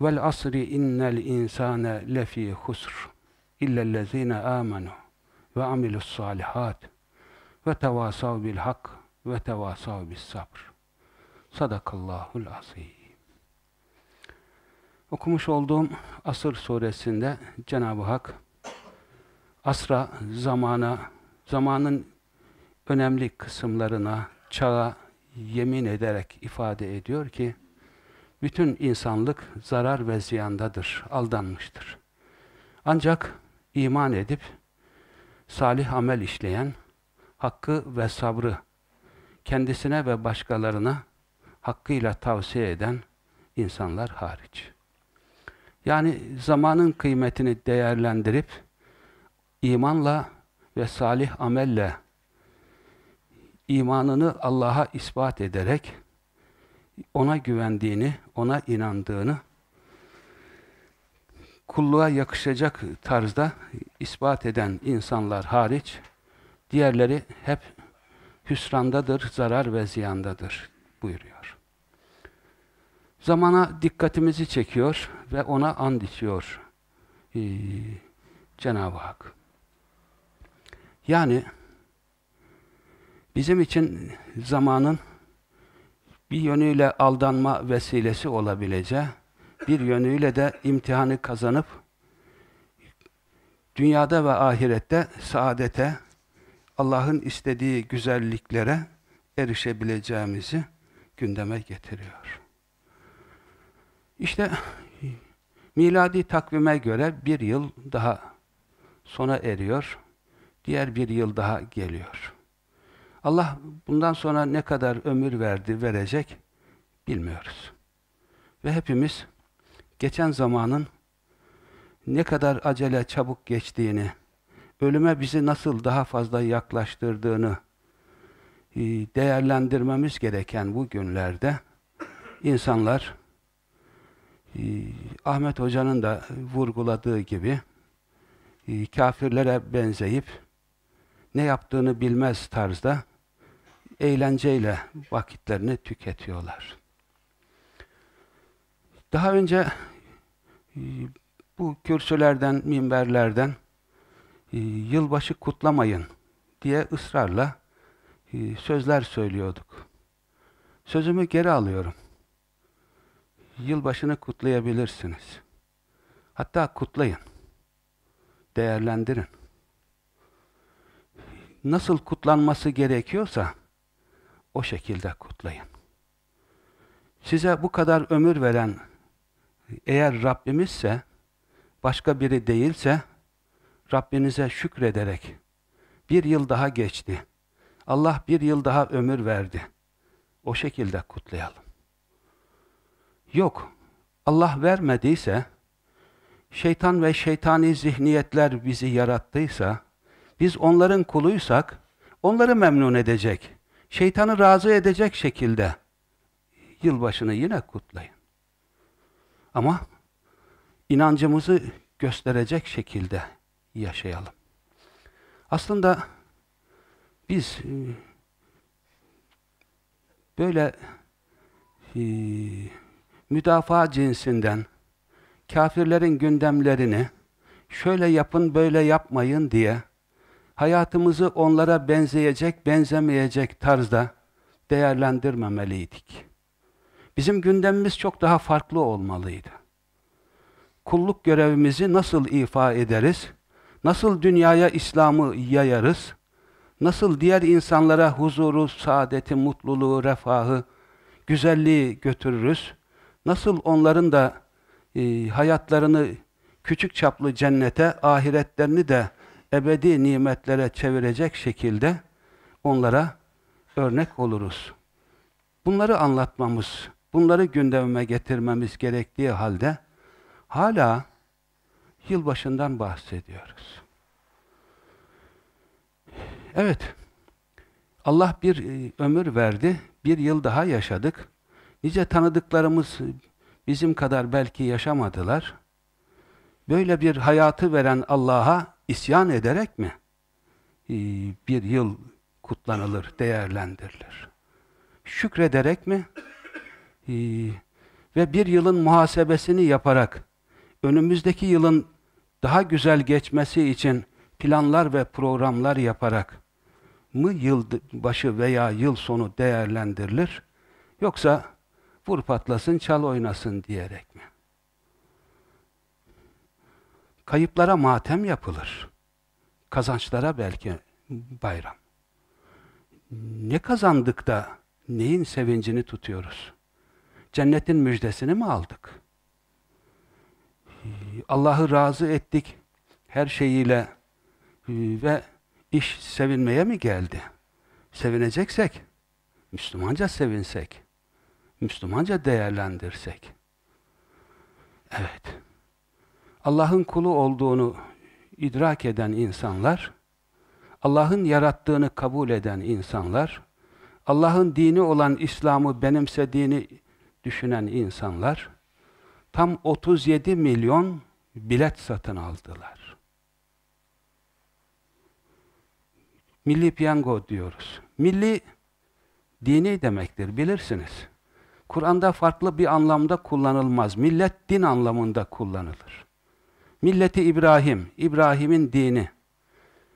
Vel asri innel insane lefî husr illellezîne âmenû ve amilus salihat ve tevasav bil hak ve tevasav bis sabr. Sadakallahul azim. Okumuş olduğum Asır suresinde Cenab-ı Hak asra, zamana, zamanın önemli kısımlarına, çağa yemin ederek ifade ediyor ki bütün insanlık zarar ve ziyandadır, aldanmıştır. Ancak iman edip salih amel işleyen, hakkı ve sabrı kendisine ve başkalarına hakkıyla tavsiye eden insanlar hariç. Yani zamanın kıymetini değerlendirip imanla ve salih amelle imanını Allah'a ispat ederek ona güvendiğini, ona inandığını kulluğa yakışacak tarzda ispat eden insanlar hariç diğerleri hep hüsrandadır, zarar ve ziyandadır buyuruyor. Zamana dikkatimizi çekiyor ve ona and içiyor ee, Cenab-ı Hak. Yani bizim için zamanın bir yönüyle aldanma vesilesi olabileceği, bir yönüyle de imtihanı kazanıp dünyada ve ahirette saadete, Allah'ın istediği güzelliklere erişebileceğimizi gündeme getiriyor. İşte miladi takvime göre bir yıl daha sona eriyor, diğer bir yıl daha geliyor. Allah bundan sonra ne kadar ömür verdi, verecek bilmiyoruz. Ve hepimiz geçen zamanın ne kadar acele çabuk geçtiğini, ölüme bizi nasıl daha fazla yaklaştırdığını e, değerlendirmemiz gereken bu günlerde insanlar e, Ahmet Hoca'nın da vurguladığı gibi e, kafirlere benzeyip ne yaptığını bilmez tarzda eğlenceyle vakitlerini tüketiyorlar. Daha önce bu kürsülerden, minberlerden e, yılbaşı kutlamayın diye ısrarla e, sözler söylüyorduk. Sözümü geri alıyorum. Yılbaşını kutlayabilirsiniz. Hatta kutlayın. Değerlendirin. Nasıl kutlanması gerekiyorsa o şekilde kutlayın. Size bu kadar ömür veren eğer Rabbimizse başka biri değilse Rabbinize şükrederek bir yıl daha geçti. Allah bir yıl daha ömür verdi. O şekilde kutlayalım. Yok, Allah vermediyse, şeytan ve şeytani zihniyetler bizi yarattıysa, biz onların kuluysak, onları memnun edecek, şeytanı razı edecek şekilde yılbaşını yine kutlayın. Ama inancımızı gösterecek şekilde yaşayalım. Aslında biz e, böyle e, müdafaa cinsinden kafirlerin gündemlerini şöyle yapın böyle yapmayın diye hayatımızı onlara benzeyecek benzemeyecek tarzda değerlendirmemeliydik. Bizim gündemimiz çok daha farklı olmalıydı. Kulluk görevimizi nasıl ifa ederiz? Nasıl dünyaya İslam'ı yayarız? Nasıl diğer insanlara huzuru, saadeti, mutluluğu, refahı, güzelliği götürürüz? Nasıl onların da e, hayatlarını küçük çaplı cennete, ahiretlerini de ebedi nimetlere çevirecek şekilde onlara örnek oluruz. Bunları anlatmamız, bunları gündemime getirmemiz gerektiği halde hala yılbaşından bahsediyoruz. Evet, Allah bir e, ömür verdi, bir yıl daha yaşadık. Nice tanıdıklarımız bizim kadar belki yaşamadılar. Böyle bir hayatı veren Allah'a isyan ederek mi e, bir yıl kutlanılır, değerlendirilir? Şükrederek mi? E, ve bir yılın muhasebesini yaparak önümüzdeki yılın daha güzel geçmesi için planlar ve programlar yaparak mı yıl başı veya yıl sonu değerlendirilir? Yoksa vur patlasın, çal oynasın diyerek mi? Kayıplara matem yapılır. Kazançlara belki bayram. Ne kazandık da neyin sevincini tutuyoruz? Cennetin müjdesini mi aldık? Allah'ı razı ettik her şeyiyle ve iş sevinmeye mi geldi? Sevineceksek, Müslümanca sevinsek, Müslümanca değerlendirsek. Evet. Allah'ın kulu olduğunu idrak eden insanlar, Allah'ın yarattığını kabul eden insanlar, Allah'ın dini olan İslam'ı benimsediğini düşünen insanlar, tam 37 milyon bilet satın aldılar. Milli piyango diyoruz. Milli dini demektir, bilirsiniz. Kur'an'da farklı bir anlamda kullanılmaz. Millet din anlamında kullanılır. Milleti İbrahim, İbrahim'in dini.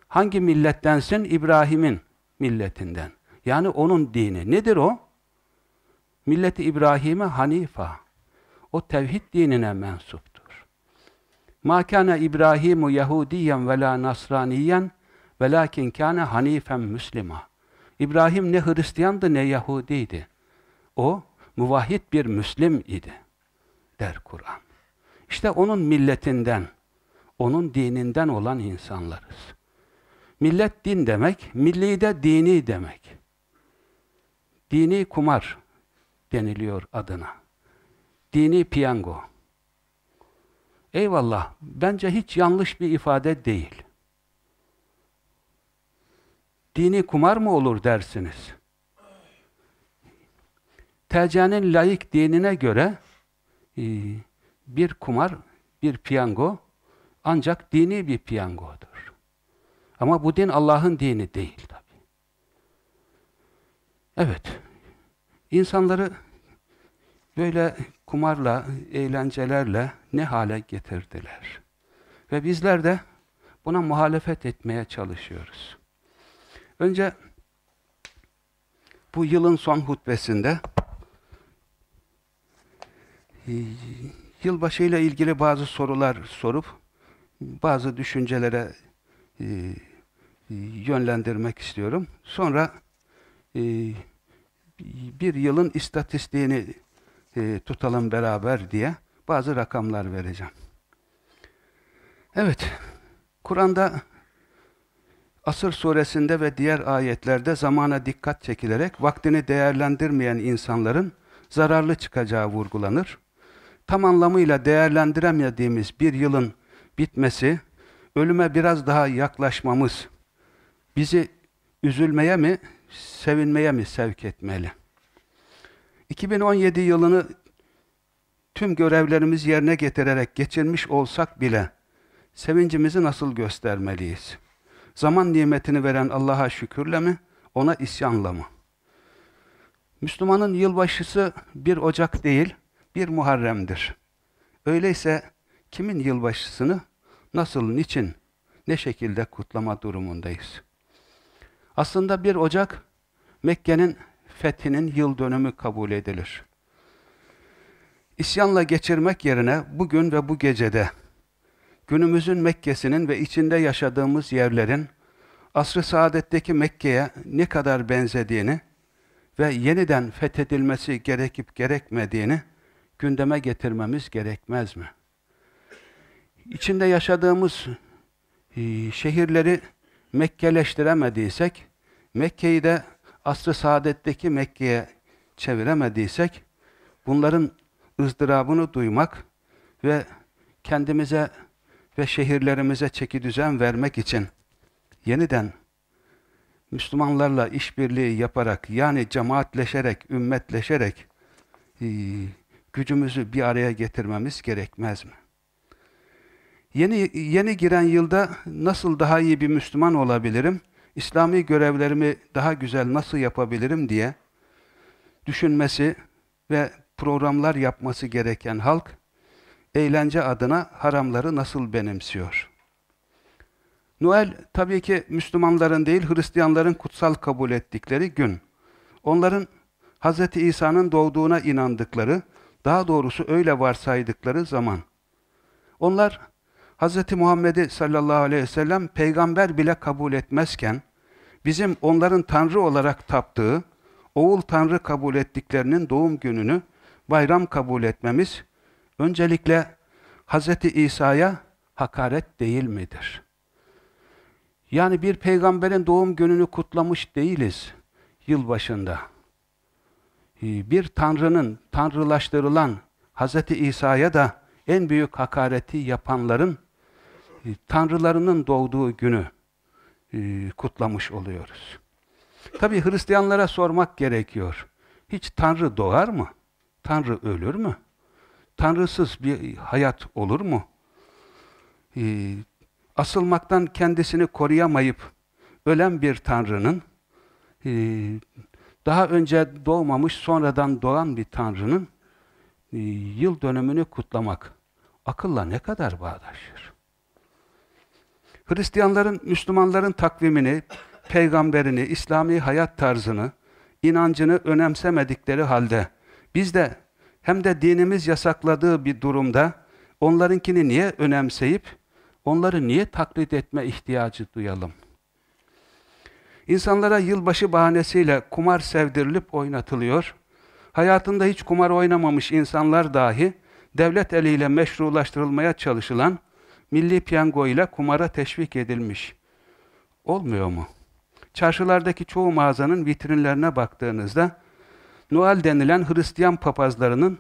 Hangi millettensin? İbrahim'in milletinden. Yani onun dini. Nedir o? Milleti İbrahim'e Hanifa. O tevhid dinine mensuptur. Ma kana İbrahimu Yahudiyen ve la Nasraniyen velakin kana hanifen Müslima. İbrahim ne Hristiyandı ne Yahudiydi. O muvahhid bir Müslim idi der Kur'an. İşte onun milletinden, onun dininden olan insanlarız. Millet din demek, milli de dini demek. Dini kumar deniliyor adına. Dini piyango. Eyvallah, bence hiç yanlış bir ifade değil. Dini kumar mı olur dersiniz? TC'nin layık dinine göre e, bir kumar, bir piyango ancak dini bir piyangodur. Ama bu din Allah'ın dini değil tabi. Evet, insanları böyle kumarla, eğlencelerle ne hale getirdiler. Ve bizler de buna muhalefet etmeye çalışıyoruz. Önce bu yılın son hutbesinde e, yılbaşı ile ilgili bazı sorular sorup bazı düşüncelere e, yönlendirmek istiyorum. Sonra e, bir yılın istatistiğini tutalım beraber diye bazı rakamlar vereceğim. Evet, Kur'an'da Asır suresinde ve diğer ayetlerde zamana dikkat çekilerek vaktini değerlendirmeyen insanların zararlı çıkacağı vurgulanır. Tam anlamıyla değerlendiremediğimiz bir yılın bitmesi, ölüme biraz daha yaklaşmamız bizi üzülmeye mi, sevinmeye mi sevk etmeli? 2017 yılını tüm görevlerimiz yerine getirerek geçirmiş olsak bile sevincimizi nasıl göstermeliyiz? Zaman nimetini veren Allah'a şükürle mi, ona isyanla mı? Müslümanın yılbaşısı bir Ocak değil, bir Muharrem'dir. Öyleyse kimin yılbaşısını nasıl, niçin, ne şekilde kutlama durumundayız? Aslında bir Ocak, Mekke'nin fethinin yıl dönümü kabul edilir. İsyanla geçirmek yerine bugün ve bu gecede günümüzün Mekke'sinin ve içinde yaşadığımız yerlerin asr-ı saadetteki Mekke'ye ne kadar benzediğini ve yeniden fethedilmesi gerekip gerekmediğini gündeme getirmemiz gerekmez mi? İçinde yaşadığımız e, şehirleri Mekkeleştiremediysek, Mekke'yi de asr-ı saadetteki Mekke'ye çeviremediysek, bunların ızdırabını duymak ve kendimize ve şehirlerimize çeki düzen vermek için yeniden Müslümanlarla işbirliği yaparak yani cemaatleşerek, ümmetleşerek e, gücümüzü bir araya getirmemiz gerekmez mi? Yeni yeni giren yılda nasıl daha iyi bir Müslüman olabilirim? İslami görevlerimi daha güzel nasıl yapabilirim diye düşünmesi ve programlar yapması gereken halk eğlence adına haramları nasıl benimsiyor? Noel tabii ki Müslümanların değil Hristiyanların kutsal kabul ettikleri gün. Onların Hz. İsa'nın doğduğuna inandıkları, daha doğrusu öyle varsaydıkları zaman. Onlar Hz. Muhammed'i sallallahu aleyhi ve sellem peygamber bile kabul etmezken, bizim onların Tanrı olarak taptığı, oğul Tanrı kabul ettiklerinin doğum gününü bayram kabul etmemiz, öncelikle Hz. İsa'ya hakaret değil midir? Yani bir peygamberin doğum gününü kutlamış değiliz yılbaşında. Ee, bir tanrının, tanrılaştırılan Hz. İsa'ya da en büyük hakareti yapanların tanrılarının doğduğu günü e, kutlamış oluyoruz. Tabi Hristiyanlara sormak gerekiyor. Hiç Tanrı doğar mı? Tanrı ölür mü? Tanrısız bir hayat olur mu? E, asılmaktan kendisini koruyamayıp ölen bir Tanrı'nın daha önce doğmamış sonradan doğan bir Tanrı'nın yıl dönümünü kutlamak akılla ne kadar bağdaşır? Hristiyanların, Müslümanların takvimini, peygamberini, İslami hayat tarzını, inancını önemsemedikleri halde biz de hem de dinimiz yasakladığı bir durumda onlarınkini niye önemseyip onları niye taklit etme ihtiyacı duyalım? İnsanlara yılbaşı bahanesiyle kumar sevdirilip oynatılıyor. Hayatında hiç kumar oynamamış insanlar dahi devlet eliyle meşrulaştırılmaya çalışılan milli piyango ile kumara teşvik edilmiş. Olmuyor mu? Çarşılardaki çoğu mağazanın vitrinlerine baktığınızda Noel denilen Hristiyan papazlarının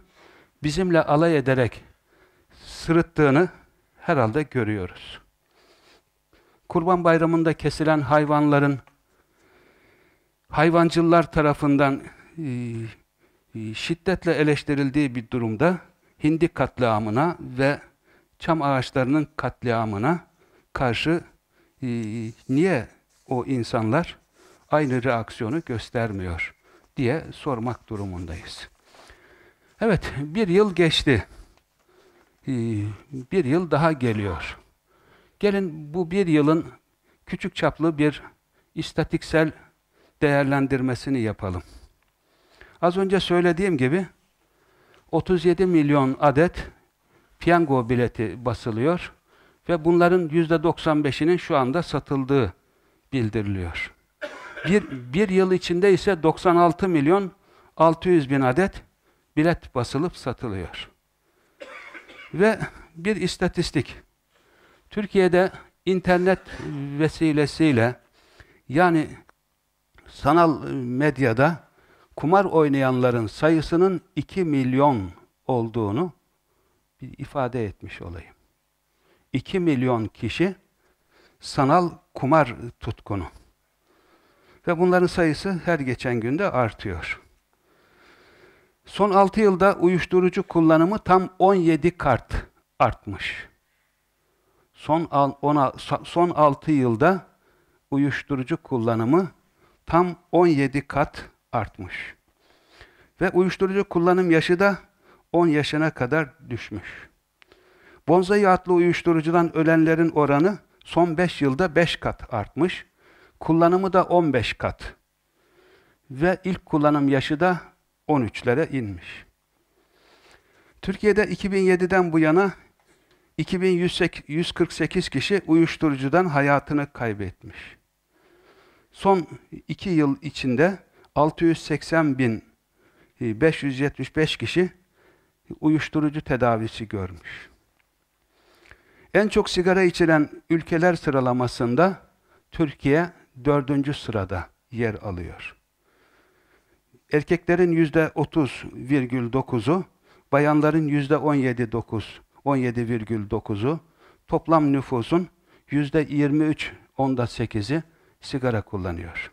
bizimle alay ederek sırıttığını herhalde görüyoruz. Kurban Bayramı'nda kesilen hayvanların hayvancılar tarafından e, e, şiddetle eleştirildiği bir durumda hindi katliamına ve çam ağaçlarının katliamına karşı e, niye o insanlar aynı reaksiyonu göstermiyor diye sormak durumundayız. Evet, bir yıl geçti. E, bir yıl daha geliyor. Gelin bu bir yılın küçük çaplı bir istatiksel değerlendirmesini yapalım. Az önce söylediğim gibi 37 milyon adet piyango bileti basılıyor ve bunların yüzde 95'inin şu anda satıldığı bildiriliyor. Bir, bir yıl içinde ise 96 milyon 600 bin adet bilet basılıp satılıyor. Ve bir istatistik. Türkiye'de internet vesilesiyle yani sanal medyada kumar oynayanların sayısının 2 milyon olduğunu bir ifade etmiş olayım. 2 milyon kişi sanal kumar tutkunu. Ve bunların sayısı her geçen günde artıyor. Son 6 yılda uyuşturucu kullanımı tam 17 kart artmış. Son, ona, son 6 yılda uyuşturucu kullanımı tam 17 kat artmış. Ve uyuşturucu kullanım yaşı da 10 yaşına kadar düşmüş. Bonzai adlı uyuşturucudan ölenlerin oranı son 5 yılda 5 kat artmış. Kullanımı da 15 kat. Ve ilk kullanım yaşı da 13'lere inmiş. Türkiye'de 2007'den bu yana 2148 kişi uyuşturucudan hayatını kaybetmiş. Son iki yıl içinde 680 bin 575 kişi uyuşturucu tedavisi görmüş. En çok sigara içilen ülkeler sıralamasında Türkiye dördüncü sırada yer alıyor. Erkeklerin yüzde 30,9'u, bayanların yüzde 17,9, 17,9'u, toplam nüfusun yüzde 23,8'i sigara kullanıyor.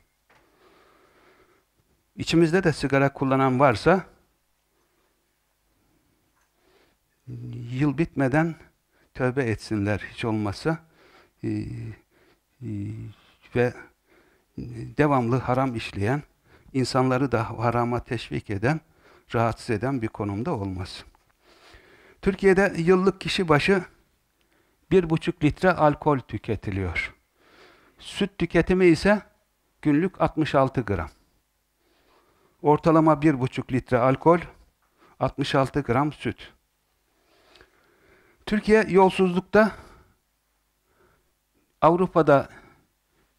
İçimizde de sigara kullanan varsa, yıl bitmeden tövbe etsinler hiç olmazsa ee, e, ve devamlı haram işleyen, insanları da harama teşvik eden, rahatsız eden bir konumda olmaz. Türkiye'de yıllık kişi başı bir buçuk litre alkol tüketiliyor. Süt tüketimi ise günlük 66 gram. Ortalama bir buçuk litre alkol, 66 gram süt. Türkiye yolsuzlukta Avrupa'da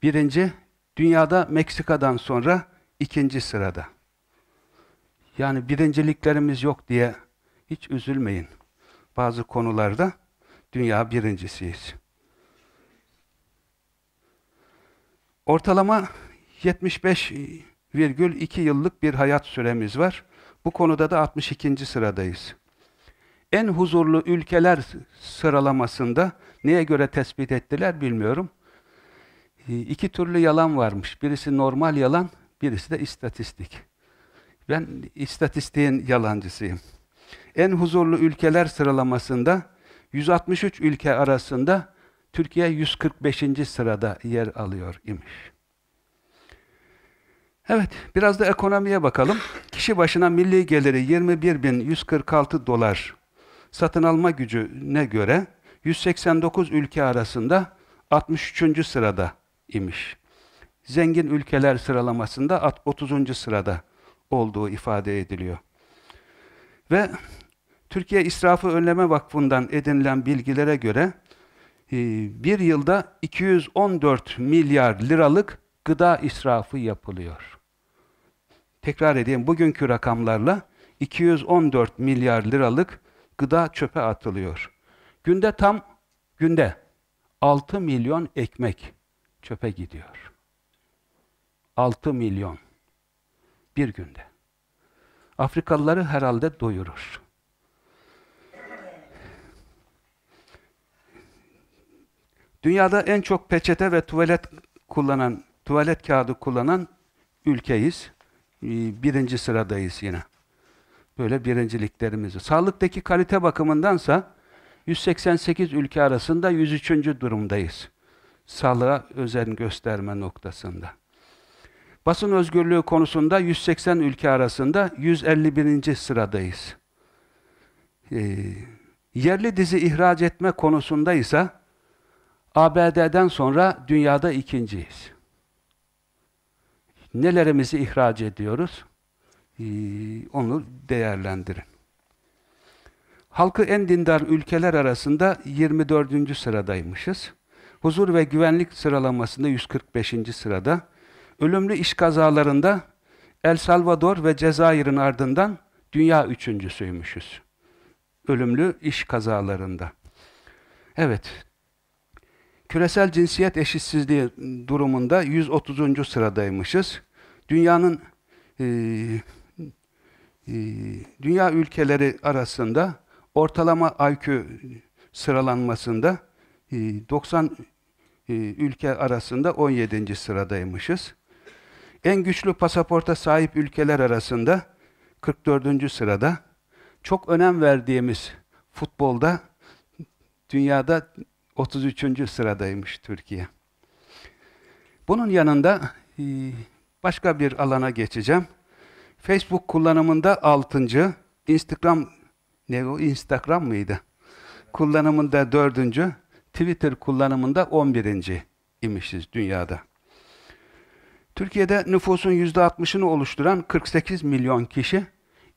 birinci, dünyada Meksika'dan sonra ikinci sırada. Yani birinciliklerimiz yok diye hiç üzülmeyin. Bazı konularda dünya birincisiyiz. Ortalama 75,2 yıllık bir hayat süremiz var. Bu konuda da 62. sıradayız en huzurlu ülkeler sıralamasında neye göre tespit ettiler bilmiyorum. Ee, iki türlü yalan varmış. Birisi normal yalan, birisi de istatistik. Ben istatistiğin yalancısıyım. En huzurlu ülkeler sıralamasında 163 ülke arasında Türkiye 145. sırada yer alıyor imiş. Evet, biraz da ekonomiye bakalım. Kişi başına milli geliri 21.146 dolar satın alma gücüne göre 189 ülke arasında 63. sırada imiş. Zengin ülkeler sıralamasında 30. sırada olduğu ifade ediliyor. Ve Türkiye İsrafı Önleme Vakfı'ndan edinilen bilgilere göre e, bir yılda 214 milyar liralık gıda israfı yapılıyor. Tekrar edeyim, bugünkü rakamlarla 214 milyar liralık gıda çöpe atılıyor. Günde tam günde 6 milyon ekmek çöpe gidiyor. 6 milyon bir günde. Afrikalıları herhalde doyurur. Dünyada en çok peçete ve tuvalet kullanan, tuvalet kağıdı kullanan ülkeyiz. Birinci sıradayız yine. Böyle birinciliklerimizi. Sağlıktaki kalite bakımındansa 188 ülke arasında 103. durumdayız. Sağlığa özen gösterme noktasında. Basın özgürlüğü konusunda 180 ülke arasında 151. sıradayız. Ee, yerli dizi ihraç etme konusunda ise ABD'den sonra dünyada ikinciyiz. Nelerimizi ihraç ediyoruz? Ee, onu değerlendirin. Halkı en dindar ülkeler arasında 24. sıradaymışız. Huzur ve güvenlik sıralamasında 145. sırada. Ölümlü iş kazalarında El Salvador ve Cezayir'in ardından dünya üçüncüsüymüşüz. Ölümlü iş kazalarında. Evet. Küresel cinsiyet eşitsizliği durumunda 130. sıradaymışız. Dünyanın e, dünya ülkeleri arasında ortalama IQ sıralanmasında 90 e, e, ülke arasında 17. sıradaymışız. En güçlü pasaporta sahip ülkeler arasında 44. sırada. Çok önem verdiğimiz futbolda dünyada 33. sıradaymış Türkiye. Bunun yanında e, başka bir alana geçeceğim. Facebook kullanımında 6. Instagram ne o Instagram mıydı? Kullanımında 4. Twitter kullanımında 11. imişiz dünyada. Türkiye'de nüfusun %60'ını oluşturan 48 milyon kişi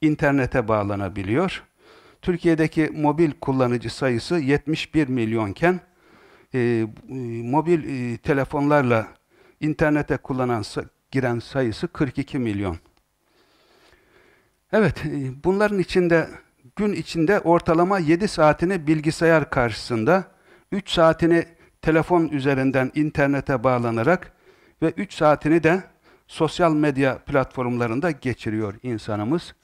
internete bağlanabiliyor. Türkiye'deki mobil kullanıcı sayısı 71 milyonken e, mobil e, telefonlarla internete kullanan giren sayısı 42 milyon. Evet, e, bunların içinde gün içinde ortalama 7 saatini bilgisayar karşısında, 3 saatini telefon üzerinden internete bağlanarak ve 3 saatini de sosyal medya platformlarında geçiriyor insanımız.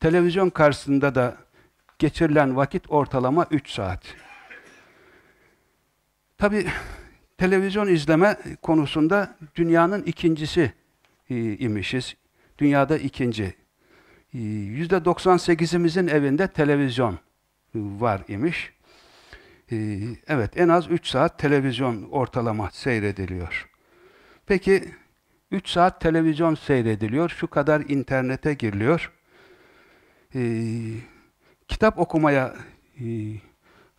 Televizyon karşısında da geçirilen vakit ortalama 3 saat. Tabi televizyon izleme konusunda dünyanın ikincisi e, imişiz. Dünyada ikinci. %98'imizin evinde televizyon var imiş. E, evet, en az 3 saat televizyon ortalama seyrediliyor. Peki 3 saat televizyon seyrediliyor, şu kadar internete giriliyor. Ee, kitap okumaya e,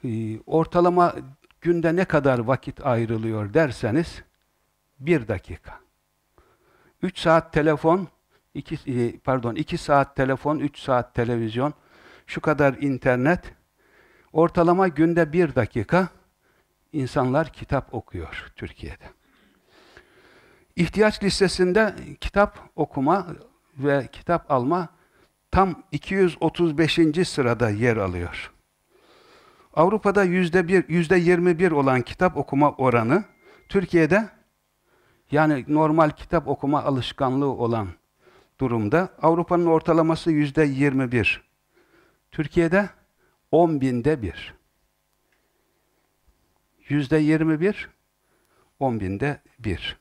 e, ortalama günde ne kadar vakit ayrılıyor derseniz, bir dakika. 3 saat telefon, 2 e, pardon 2 saat telefon, 3 saat televizyon, şu kadar internet, ortalama günde bir dakika insanlar kitap okuyor Türkiye'de. İhtiyaç listesinde kitap okuma ve kitap alma tam 235. sırada yer alıyor. Avrupa'da yüzde bir, yüzde 21 olan kitap okuma oranı, Türkiye'de yani normal kitap okuma alışkanlığı olan durumda Avrupa'nın ortalaması yüzde 21. Türkiye'de 10 binde bir. Yüzde 21, 10 binde bir.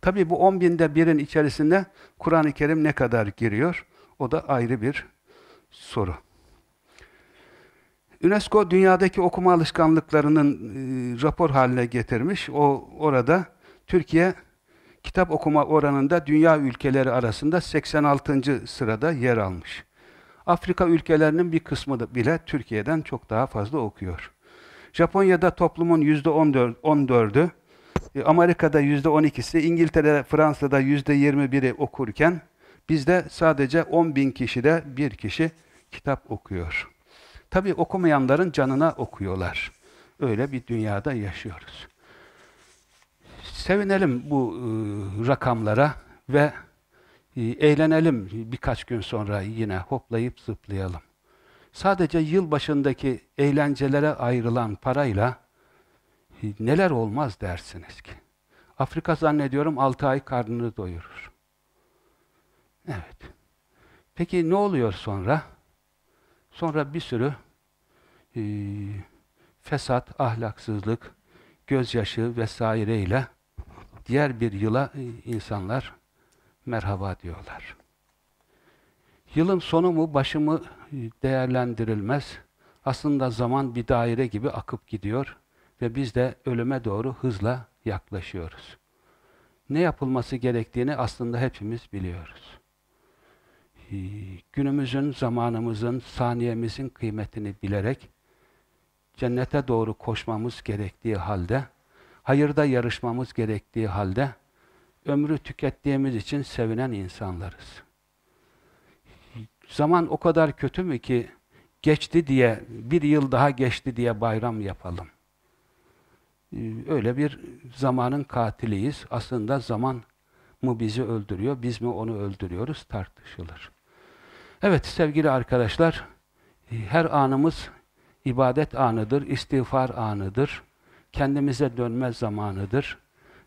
Tabi bu 10 binde birin içerisinde Kur'an-ı Kerim ne kadar giriyor? O da ayrı bir soru. UNESCO dünyadaki okuma alışkanlıklarının e, rapor haline getirmiş. O orada Türkiye kitap okuma oranında dünya ülkeleri arasında 86. sırada yer almış. Afrika ülkelerinin bir kısmı bile Türkiye'den çok daha fazla okuyor. Japonya'da toplumun %14'ü, e, Amerika'da %12'si, İngiltere'de, Fransa'da %21'i okurken bizde sadece 10 bin kişide bir kişi kitap okuyor. Tabi okumayanların canına okuyorlar. Öyle bir dünyada yaşıyoruz. Sevinelim bu e, rakamlara ve e, eğlenelim birkaç gün sonra yine hoplayıp zıplayalım. Sadece yıl başındaki eğlencelere ayrılan parayla e, neler olmaz dersiniz ki. Afrika zannediyorum 6 ay karnını doyurur. Evet. Peki ne oluyor sonra? Sonra bir sürü e, fesat, ahlaksızlık, gözyaşı vesaireyle diğer bir yıla e, insanlar merhaba diyorlar. Yılın sonu mu, başı mı e, değerlendirilmez. Aslında zaman bir daire gibi akıp gidiyor ve biz de ölüme doğru hızla yaklaşıyoruz. Ne yapılması gerektiğini aslında hepimiz biliyoruz. Ee, günümüzün, zamanımızın, saniyemizin kıymetini bilerek cennete doğru koşmamız gerektiği halde, hayırda yarışmamız gerektiği halde, ömrü tükettiğimiz için sevinen insanlarız. Zaman o kadar kötü mü ki, geçti diye, bir yıl daha geçti diye bayram yapalım. Ee, öyle bir zamanın katiliyiz. Aslında zaman mı bizi öldürüyor, biz mi onu öldürüyoruz tartışılır. Evet sevgili arkadaşlar, her anımız ibadet anıdır, istiğfar anıdır, kendimize dönme zamanıdır.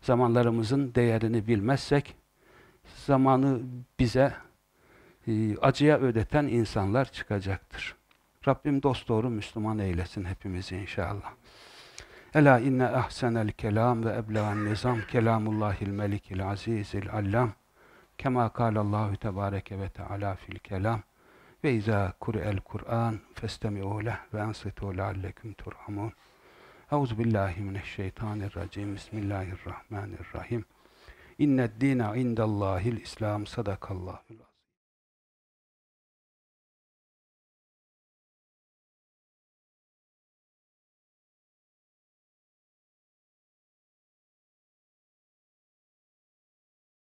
Zamanlarımızın değerini bilmezsek, zamanı bize e, acıya ödeten insanlar çıkacaktır. Rabbim dosdoğru Müslüman eylesin hepimizi inşallah. Ela inne ahsenel kelam ve eblegan nizam kelamullahil melikil azizil allam kema kâlallahu tebâreke ve teâlâ fil kelam ve izâ kure'el Kur'an festemi'û leh ve ansitû leallekum turhamun Euzu billahi mineşşeytanirracim. Bismillahirrahmanirrahim. İnned dîne indallâhil İslam sadakallâhul